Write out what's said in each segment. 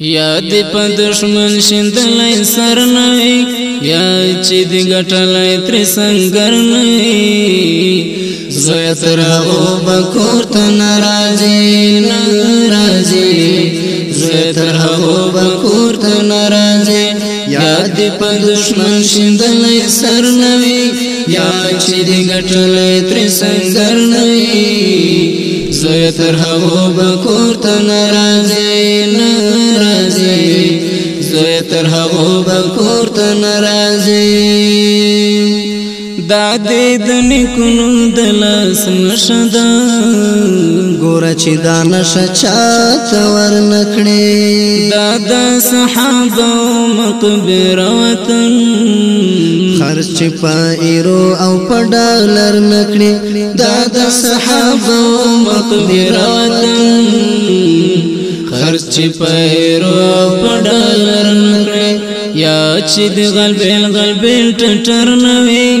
یا دې په دشمن شندلې سر نه یا چې دې غټلې تر سنگر نه زوی تر او بکور ته ناراضي ناراضي زوی تر او بکور ته ناراضي یا دې په دشمن شندلې سر نه یا چې دې غټلې تر سنگر نه زه تر هغه بکور ته ناراضي ناراضي زه تر هغه بکور ته ناراضي دا دې د نکونو د لاس نشدا ګور چې دا نشه چات ور نکړي دا د صحابه مقبر وطن خرچ پایرو او پډالر نکړي دا د صحابه مقبر وطن خرچ پایرو پډالر یا چې دی غلبل غلبل ټټر نوي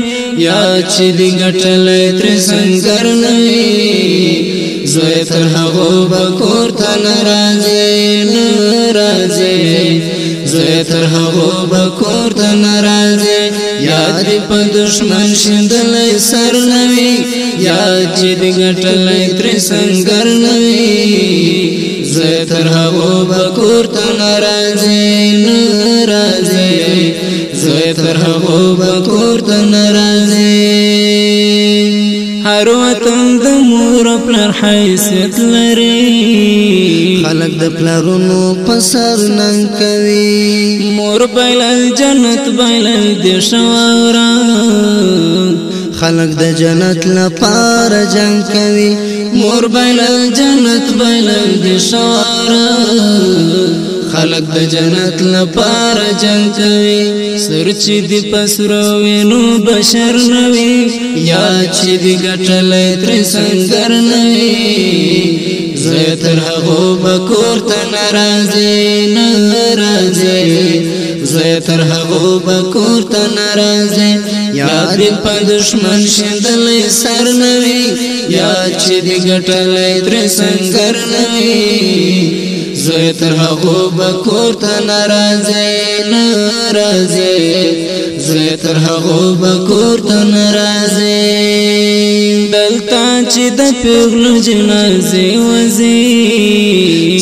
یا چې دی غټل تر سنگر نوي زوی تر هغه بکور ته ناراضي ناراضي زوی تر هغه بکور ته ناراضي یا دی په دشمن شندل سر نوي یا چې دی غټل تر سنگر نوي زوی تر هغه تر هغه بکور ته ناراضي هر وطن د مور پر حیثیت لري خلق د پلارونو پسر نن کوي مور بلل جنت بلل د شوارا خلق د جنت لپاره جنگ کوي مور بلل جنت بلل د شوارا خلق د جنت لپاره جنگ کوي سر چې دی پسرو وینو بشر نوي یا چې دی ګټلې تر سنگر نوي زه تر هغه بکور ته ناراضي ناراضي زه تر هغه بکور ته ناراضي یاد په دشمن شندلې سر نوي یا چې دی ګټلې تر سنگر نوي زه تر هغه بکور ته ناراضه ناراضه زه تر هغه بکور ته ناراضه چې د پیغلو جنازې وزي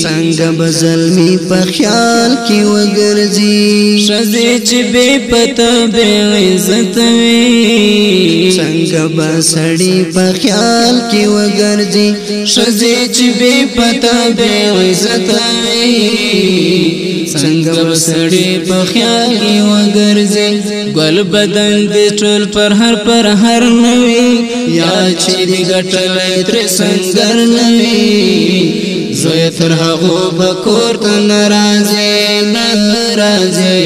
څنګه بزلمی په خیال کې وګرځي شزي چې بے پته بے عزت وي څنګه بسړي په خیال کې وګرځي شزي چې بے پته بے عزت وي څنګه وسړې په خیال کې وګرځي ګل بدن دې ټول پر هر پر هر نوي یا چې دې ګټلې تر سنگر نوي زوی تر هغه بکور ته ناراضه ناراضه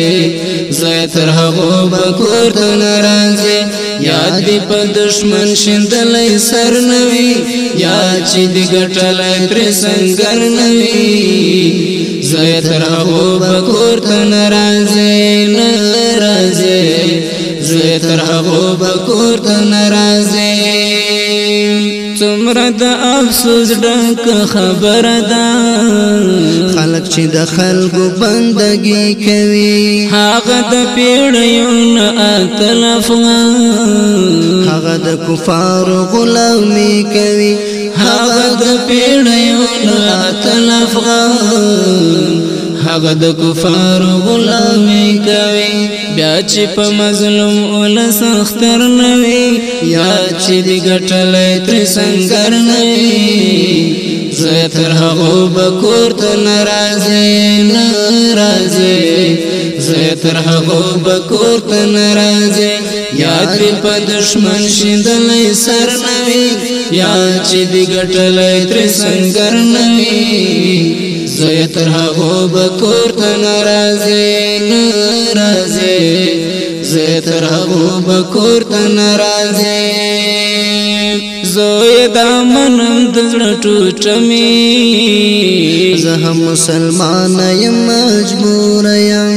زوی تر هغه بکور ته ناراضه یاد دی په دشمن شندلې سر نوي یاد چې دی ګټلې پر سنگر نوي زه تر هغه بکور ته ناراضه ناراضه زه تر هغه بکور ته ناراضه څومره د افسوس ډک خبره ده خلک چې د خلکو بندګي کوي هغه د پیړیو نه اتلف هغه د کفار غلامي کوي هغه د پیړیو لاتل افغان هغه د کفار غلامی کوي بیا چې په مظلوم ول سختر نوي یا چې دی ګټلې تر سنگر نوي زه تر هغه بکور ته ناراضه ناراضه زه تر هغه بکور ته ناراضه یاد وی په دشمن شیندلې سر نوي یاد چې دی ګټلې تر سنگر نوي زه تر هغه بکور ته ناراضه ناراضه زه تر هغه بکور ته ناراضه دامن د ټوټ می زه مسلمان یم مجبور یم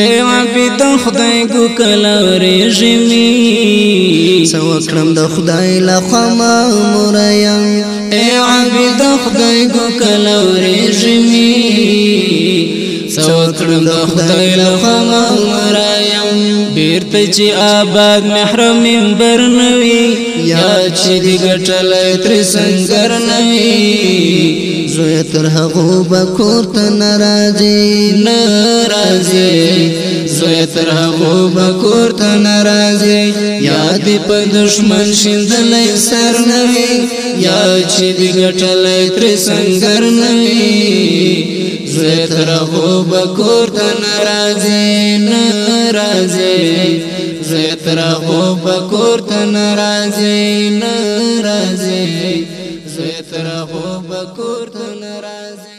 ای عبد خدای کو کلا رژمی سو کړم د خدای له خما مور یم ای عبد خدای کو کلا رژمی سو کړم د خدای له خما مور یم په چې آباد محرم منبر نوي یا چې دی ګټلې تر سنگر نوي زوی تر هغه بکور ته ناراضي ناراضي زوی تر هغه بکور ته ناراضي یا دی په دشمن شیندلې سر نوي یا چې دی ګټلې تر سنگر نوي زتر خو بکور تن رازی نرازی زتر خو بکور تن رازی نرازی زتر خو بکور تن رازی